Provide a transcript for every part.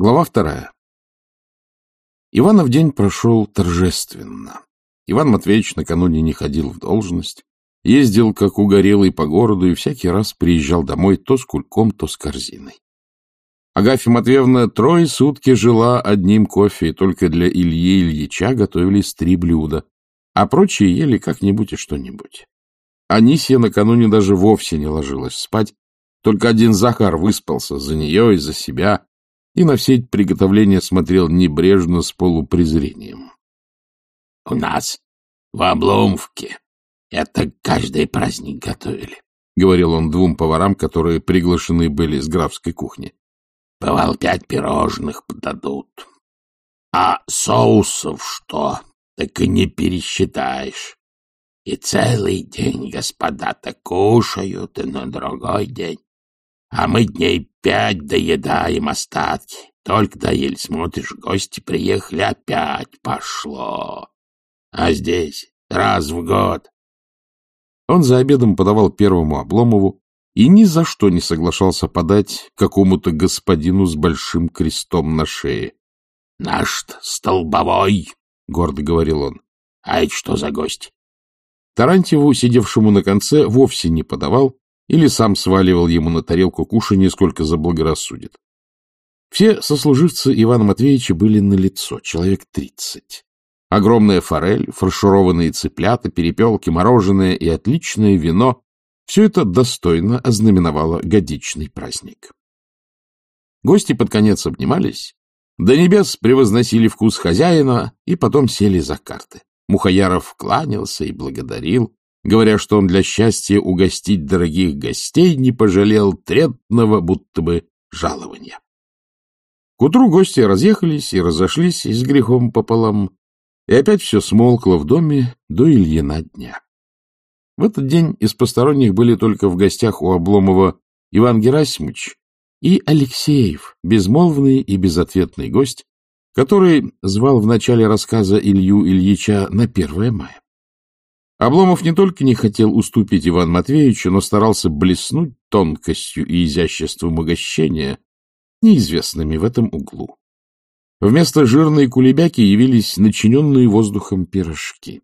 Глава вторая. Иванов день прошел торжественно. Иван Матвеевич накануне не ходил в должность, ездил, как угорелый, по городу и всякий раз приезжал домой то с кульком, то с корзиной. Агафья Матвеевна трое сутки жила одним кофе, и только для Ильи Ильича готовились три блюда, а прочие ели как-нибудь и что-нибудь. Анисия накануне даже вовсе не ложилась спать, только один Захар выспался за нее и за себя, и на все эти приготовления смотрел небрежно с полупрезрением. — У нас в Обломовке это каждый праздник готовили, — говорил он двум поварам, которые приглашены были с графской кухни. — Бывал, пять пирожных подадут. А соусов что, так и не пересчитаешь. И целый день господа-то кушают, и на другой день. А мы дней пять доедаем остатки. Только доели, смотришь, гости приехали, опять пошло. А здесь раз в год. Он за обедом подавал первому Обломову и ни за что не соглашался подать какому-то господину с большим крестом на шее. — Наш-то столбовой, — гордо говорил он. — А это что за гость? Тарантьеву, сидевшему на конце, вовсе не подавал, или сам сваливал ему на тарелку кушанье, сколько заблагорассудит. Все сослуживцы Ивана Матвеевича были на лицо, человек тридцать. Огромная форель, фаршированные цыплята, перепелки, мороженое и отличное вино — все это достойно ознаменовало годичный праздник. Гости под конец обнимались, до небес превозносили вкус хозяина и потом сели за карты. Мухаяров кланялся и благодарил, говоря, что он для счастья угостить дорогих гостей не пожалел третного будто бы жалования. К утру гости разъехались и разошлись с грехом пополам, и опять все смолкло в доме до Ильина дня. В этот день из посторонних были только в гостях у Обломова Иван Герасимович и Алексеев, безмолвный и безответный гость, который звал в начале рассказа Илью Ильича на 1 мая. Обломов не только не хотел уступить Ивану Матвеевичу, но старался блеснуть тонкостью и изяществом угощения, неизвестными в этом углу. Вместо жирной кулебяки явились начиненные воздухом пирожки.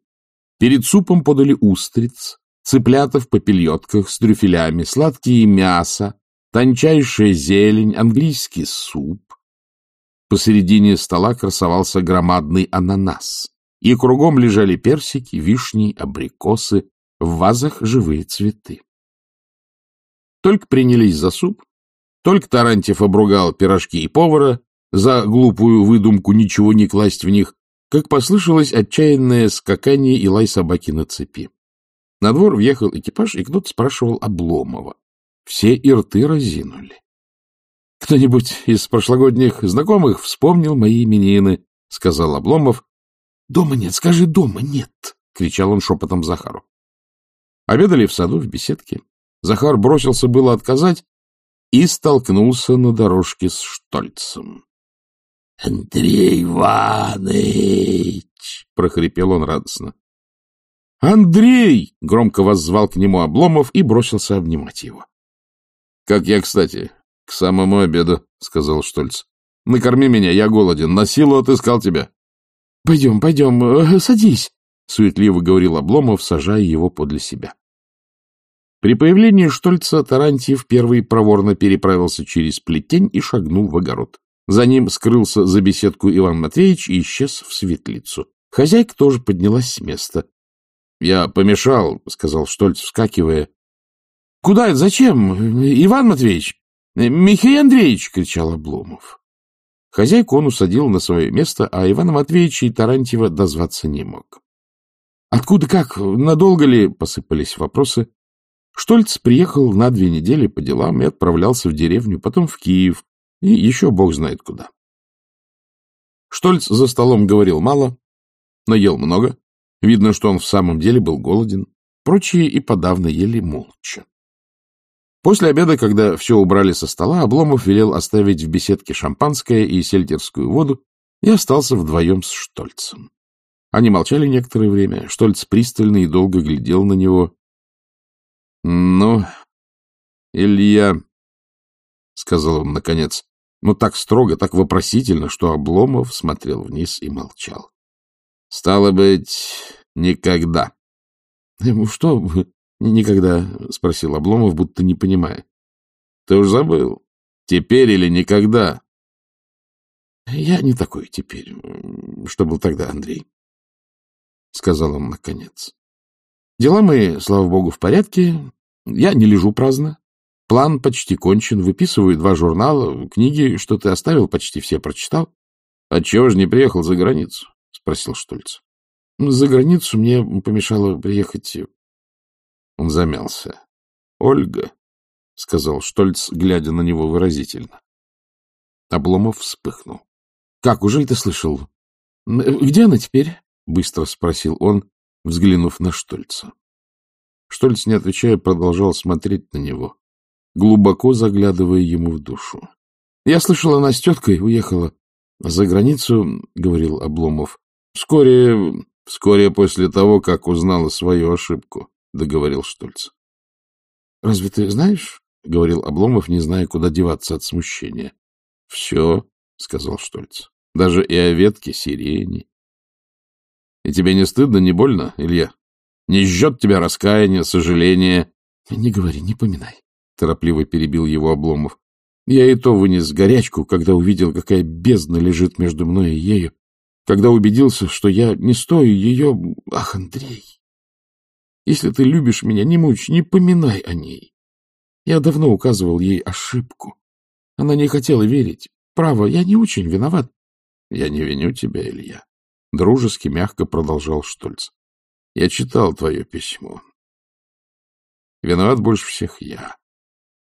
Перед супом подали устриц, цыплята в попельотках с трюфелями, сладкие мясо, тончайшая зелень, английский суп. Посередине стола красовался громадный ананас и кругом лежали персики, вишни, абрикосы, в вазах живые цветы. Только принялись за суп, только Тарантьев обругал пирожки и повара за глупую выдумку ничего не класть в них, как послышалось отчаянное скакание и лай собаки на цепи. На двор въехал экипаж, и кто-то спрашивал Обломова. Все и рты разинули. — Кто-нибудь из прошлогодних знакомых вспомнил мои именины, — сказал Обломов, — Дома нет, скажи, дома нет! — кричал он шепотом Захару. Обедали в саду, в беседке. Захар бросился было отказать и столкнулся на дорожке с Штольцем. — Андрей Иванович! — прохрипел он радостно. — Андрей! — громко воззвал к нему Обломов и бросился обнимать его. — Как я, кстати, к самому обеду, — сказал Штольц. — Накорми меня, я голоден, на силу отыскал тебя. — Пойдем, пойдем, э, садись, — суетливо говорил Обломов, сажая его подле себя. При появлении Штольца Тарантьев первый проворно переправился через плетень и шагнул в огород. За ним скрылся за беседку Иван Матвеевич и исчез в светлицу. Хозяйка тоже поднялась с места. — Я помешал, — сказал Штольц, вскакивая. — Куда это? Зачем? Иван Матвеевич? Михаил Андреевич! — кричал Обломов. Хозяйку он усадил на свое место, а Ивана Матвеевича и Тарантьева дозваться не мог. Откуда, как, надолго ли, посыпались вопросы. Штольц приехал на две недели по делам и отправлялся в деревню, потом в Киев, и еще бог знает куда. Штольц за столом говорил мало, но ел много. Видно, что он в самом деле был голоден. Прочие и подавно ели молча. После обеда, когда все убрали со стола, Обломов велел оставить в беседке шампанское и сельтерскую воду и остался вдвоем с Штольцем. Они молчали некоторое время. Штольц пристально и долго глядел на него. — Ну, Илья, — сказал он наконец, но так строго, так вопросительно, что Обломов смотрел вниз и молчал. — Стало быть, никогда. — Что никогда? — спросил Обломов, будто не понимая. — Ты уж забыл. Теперь или никогда? — Я не такой теперь, что был тогда, Андрей, — сказал он наконец. — Дела мои, слава богу, в порядке. Я не лежу праздно. План почти кончен. Выписываю два журнала, книги, что ты оставил, почти все прочитал. — Отчего же не приехал за границу? — спросил Штольц. — За границу мне помешало приехать... Он замялся. — Ольга, — сказал Штольц, глядя на него выразительно. Обломов вспыхнул. — Как, уже ты слышал? — Где она теперь? — быстро спросил он, взглянув на Штольца. Штольц, не отвечая, продолжал смотреть на него, глубоко заглядывая ему в душу. — Я слышал, она с теткой уехала за границу, — говорил Обломов. — Вскоре, вскоре после того, как узнала свою ошибку, — договорил Штольц. — Разве ты знаешь, — говорил Обломов, не зная, куда деваться от смущения. — Все, — сказал Штольц, — даже и о ветке сирени. — И тебе не стыдно, не больно, Илья? Не жжет тебя раскаяние, сожаление? — Не говори, не поминай, — торопливо перебил его Обломов. Я и то вынес горячку, когда увидел, какая бездна лежит между мной и ею, когда убедился, что я не стою ее... Ах, Андрей! Если ты любишь меня, не мучь, не поминай о ней. Я давно указывал ей ошибку. Она не хотела верить. Право, я не очень виноват. Я не виню тебя, Илья. Дружески, мягко продолжал Штольц. Я читал твое письмо. Виноват больше всех я.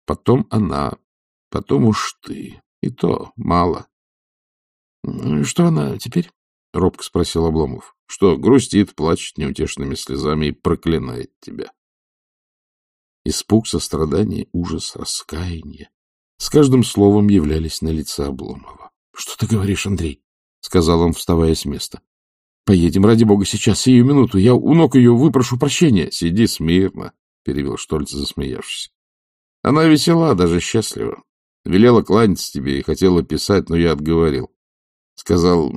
Потом она, потом уж ты. И то мало. — Что она теперь? — робко спросил Обломов. — Что, грустит, плачет неутешными слезами и проклинает тебя. Испуг, сострадание, ужас, раскаяние с каждым словом являлись на лице Обломова. — Что ты говоришь, Андрей? — сказал он, вставая с места. — Поедем, ради бога, сейчас, сию минуту. Я у ног ее выпрошу прощения. — Сиди смирно, — перевел Штольц, засмеявшись. Она весела, даже счастлива. Велела кланяться тебе и хотела писать, но я отговорил. Сказал,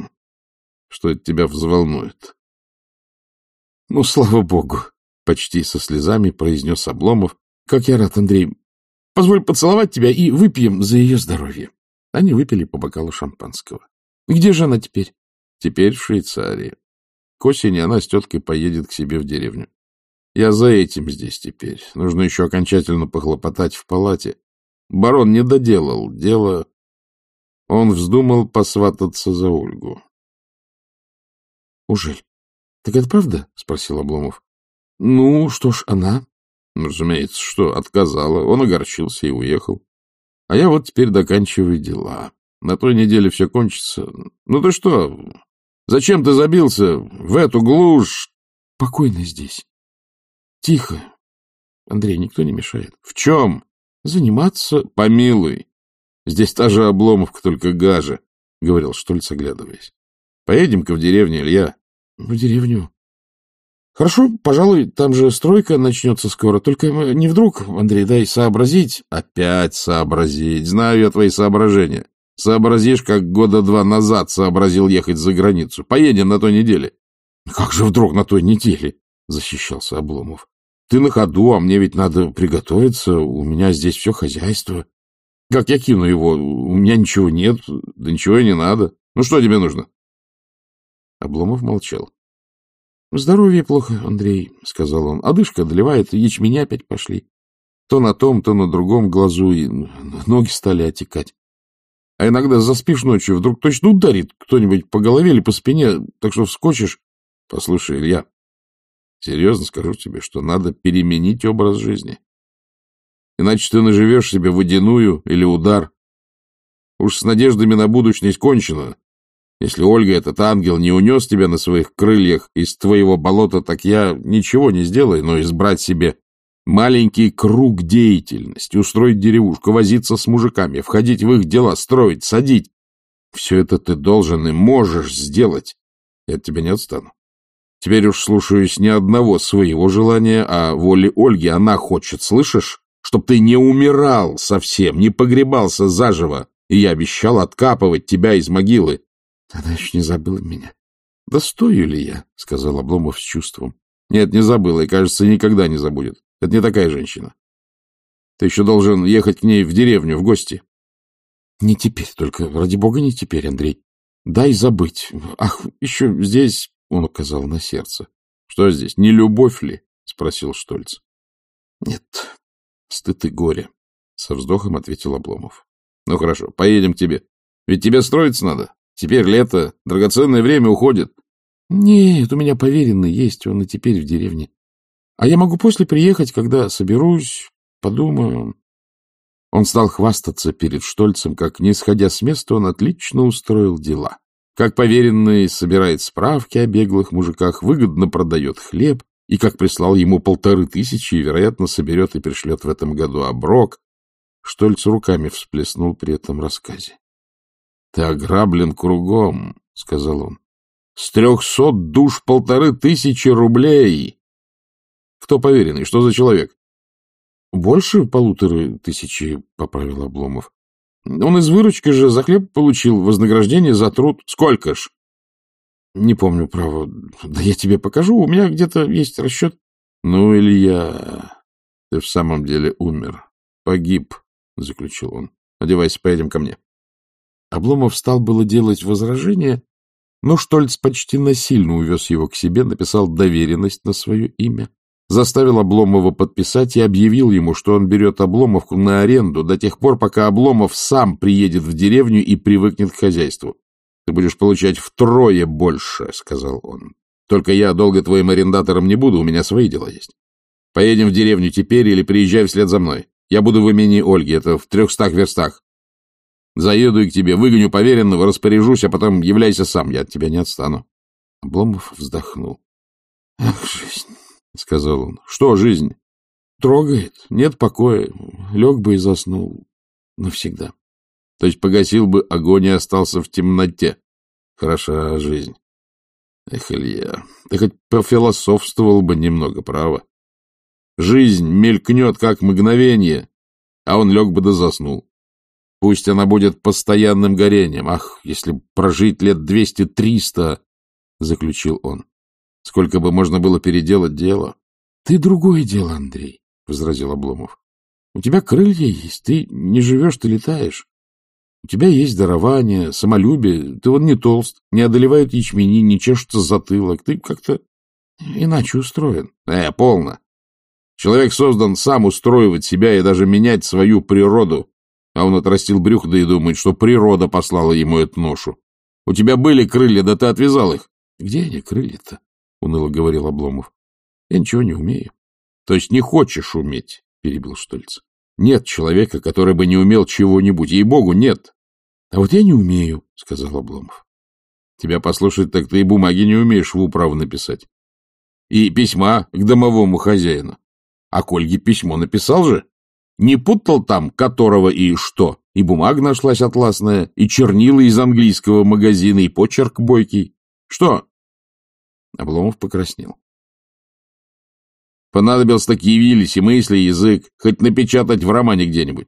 что это тебя взволнует. — Ну, слава богу! Почти со слезами произнес Обломов. — Как я рад, Андрей. Позволь поцеловать тебя и выпьем за ее здоровье. Они выпили по бокалу шампанского. — Где же она теперь? — Теперь в Швейцарии. К осени она с теткой поедет к себе в деревню. Я за этим здесь теперь. Нужно еще окончательно похлопотать в палате. Барон не доделал дело. Он вздумал посвататься за Ольгу. — Ужель? Так это правда? — спросил Обломов. — Ну, что ж, она? Ну, разумеется, что отказала. Он огорчился и уехал. А я вот теперь доканчиваю дела. На той неделе все кончится. Ну ты что? Зачем ты забился в эту глушь? Спокойно здесь. Тихо. Андрей, никто не мешает. В чем? Заниматься, помилуй. Здесь та же обломовка, только гаже, — говорил Штольц, оглядываясь. Поедем-ка в деревню, Илья. В деревню? Хорошо, пожалуй, там же стройка начнется скоро. Только не вдруг, Андрей, дай сообразить. Опять сообразить. Знаю я твои соображения. Сообразишь, как года два назад сообразил ехать за границу. Поедем на той неделе. Как же вдруг на той неделе? Защищался Обломов. Ты на ходу, а мне ведь надо приготовиться. У меня здесь все хозяйство. Как я кину его? У меня ничего нет, да ничего и не надо. Ну что тебе нужно? Обломов молчал. — Здоровье плохо, Андрей, — сказал он. — Одышка одолевает, ячменя опять пошли. То на том, то на другом глазу, и ноги стали отекать. А иногда заспишь ночью, вдруг точно ударит кто-нибудь по голове или по спине, так что вскочишь. Послушай, Илья, серьезно скажу тебе, что надо переменить образ жизни. Иначе ты наживешь себе водяную или удар. Уж с надеждами на будущее кончено. Если Ольга, этот ангел, не унес тебя на своих крыльях из твоего болота, так я ничего не сделаю, но избрать себе маленький круг деятельности, устроить деревушку, возиться с мужиками, входить в их дела, строить, садить. Все это ты должен и можешь сделать. Я от тебя не отстану. Теперь уж слушаюсь ни одного своего желания, а воли Ольги она хочет, слышишь? Чтоб ты не умирал совсем, не погребался заживо, и я обещал откапывать тебя из могилы. — Она еще не забыла меня. — Да стою ли я? — сказал Обломов с чувством. — Нет, не забыла, и, кажется, никогда не забудет. Это не такая женщина. Ты еще должен ехать к ней в деревню, в гости. — Не теперь, только, ради бога, не теперь, Андрей. Дай забыть. Ах, еще здесь, — он указал на сердце. — Что здесь, не любовь ли? — спросил Штольц. — Нет, стыд и горе, — со вздохом ответил Обломов. — Ну, хорошо, поедем к тебе. Ведь тебе строиться надо. Теперь лето, драгоценное время уходит. — Нет, у меня поверенный есть, он и теперь в деревне. А я могу после приехать, когда соберусь, подумаю. Он стал хвастаться перед Штольцем, как, не сходя с места, он отлично устроил дела. Как поверенный собирает справки о беглых мужиках, выгодно продает хлеб, и как прислал ему полторы тысячи, и, вероятно, соберет и пришлет в этом году оброк. Штольц руками всплеснул при этом рассказе. — Ты ограблен кругом, — сказал он. — С трехсот душ полторы тысячи рублей. Кто поверенный? Что за человек? — Больше полуторы тысячи, — поправил Обломов. — Он из выручки же за хлеб получил вознаграждение за труд. Сколько ж? — Не помню, право. Да я тебе покажу, у меня где-то есть расчет. — Ну, Илья, ты в самом деле умер. Погиб, — заключил он. — Одевайся, поедем ко мне. Обломов стал было делать возражение, но Штольц почти насильно увез его к себе, написал доверенность на свое имя заставил Обломова подписать и объявил ему, что он берет Обломовку на аренду до тех пор, пока Обломов сам приедет в деревню и привыкнет к хозяйству. — Ты будешь получать втрое больше, — сказал он. — Только я долго твоим арендатором не буду, у меня свои дела есть. Поедем в деревню теперь или приезжай вслед за мной. Я буду в имени Ольги, это в трехстах верстах. Заеду и к тебе, выгоню поверенного, распоряжусь, а потом являйся сам, я от тебя не отстану. Обломов вздохнул. — Ах, жизнь! — сказал он. — Что жизнь? — Трогает. Нет покоя. Лег бы и заснул. Навсегда. То есть погасил бы огонь и остался в темноте. Хороша жизнь. Эх, Илья, ты хоть пофилософствовал бы немного, право. Жизнь мелькнет, как мгновение, а он лег бы да заснул. Пусть она будет постоянным горением. Ах, если прожить лет двести-триста, — заключил он. Сколько бы можно было переделать дело? — Ты другое дело, Андрей, — возразил Обломов. — У тебя крылья есть, ты не живешь, ты летаешь. У тебя есть дарование, самолюбие, ты вон не толст, не одолевают ячмени, не чешется затылок, ты как-то иначе устроен. Э, полно. Человек создан сам устроивать себя и даже менять свою природу, а он отрастил брюх, да и думает, что природа послала ему эту ношу. У тебя были крылья, да ты отвязал их. Где они, крылья-то? — уныло говорил Обломов. — Я ничего не умею. — То есть не хочешь уметь? — перебил Штольц. — Нет человека, который бы не умел чего-нибудь. Ей-богу, нет. — А вот я не умею, — сказал Обломов. — Тебя послушать, так ты и бумаги не умеешь в управу написать. И письма к домовому хозяину. А к Ольге письмо написал же? Не путал там, которого и что? И бумага нашлась атласная, и чернила из английского магазина, и почерк бойкий. Что? Обломов покраснел. Понадобился так явились и мысли, и язык, хоть напечатать в романе где-нибудь.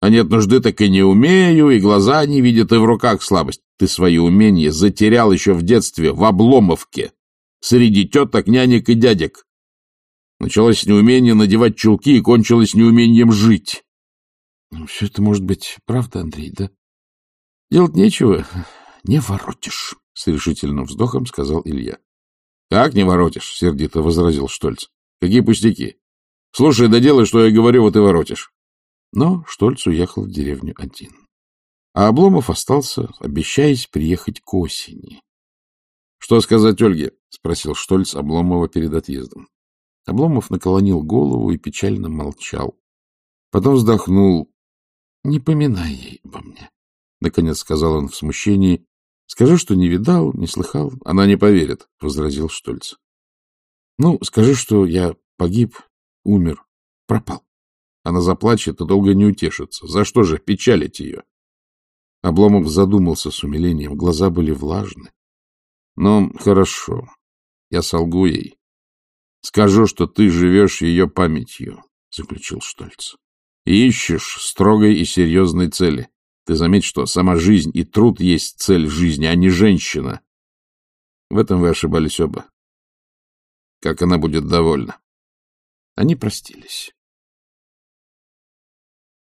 А нет нужды, так и не умею, и глаза не видят, и в руках слабость. Ты свои умения затерял еще в детстве, в Обломовке, среди теток, нянек и дядек. Началось неумение надевать чулки и кончилось неумением жить. Ну, все это может быть правда, Андрей, да? Делать нечего, не воротишь, — с решительным вздохом сказал Илья. — Как не воротишь? — сердито возразил Штольц. — Какие пустяки? Слушай, да делай, что я говорю, вот и воротишь. Но Штольц уехал в деревню один. А Обломов остался, обещаясь приехать к осени. — Что сказать Ольге? — спросил Штольц Обломова перед отъездом. Обломов наклонил голову и печально молчал. Потом вздохнул. — Не поминай ей обо мне, — наконец сказал он в смущении Скажи, что не видал, не слыхал. Она не поверит, — возразил Штольц. Ну, скажи, что я погиб, умер, пропал. Она заплачет и долго не утешится. За что же печалить ее? Обломов задумался с умилением, глаза были влажны. Ну, хорошо, я солгу ей. Скажу, что ты живешь ее памятью, — заключил Штольц. И ищешь строгой и серьезной цели. Ты заметь, что сама жизнь и труд есть цель жизни, а не женщина. В этом вы ошибались оба. Как она будет довольна. Они простились.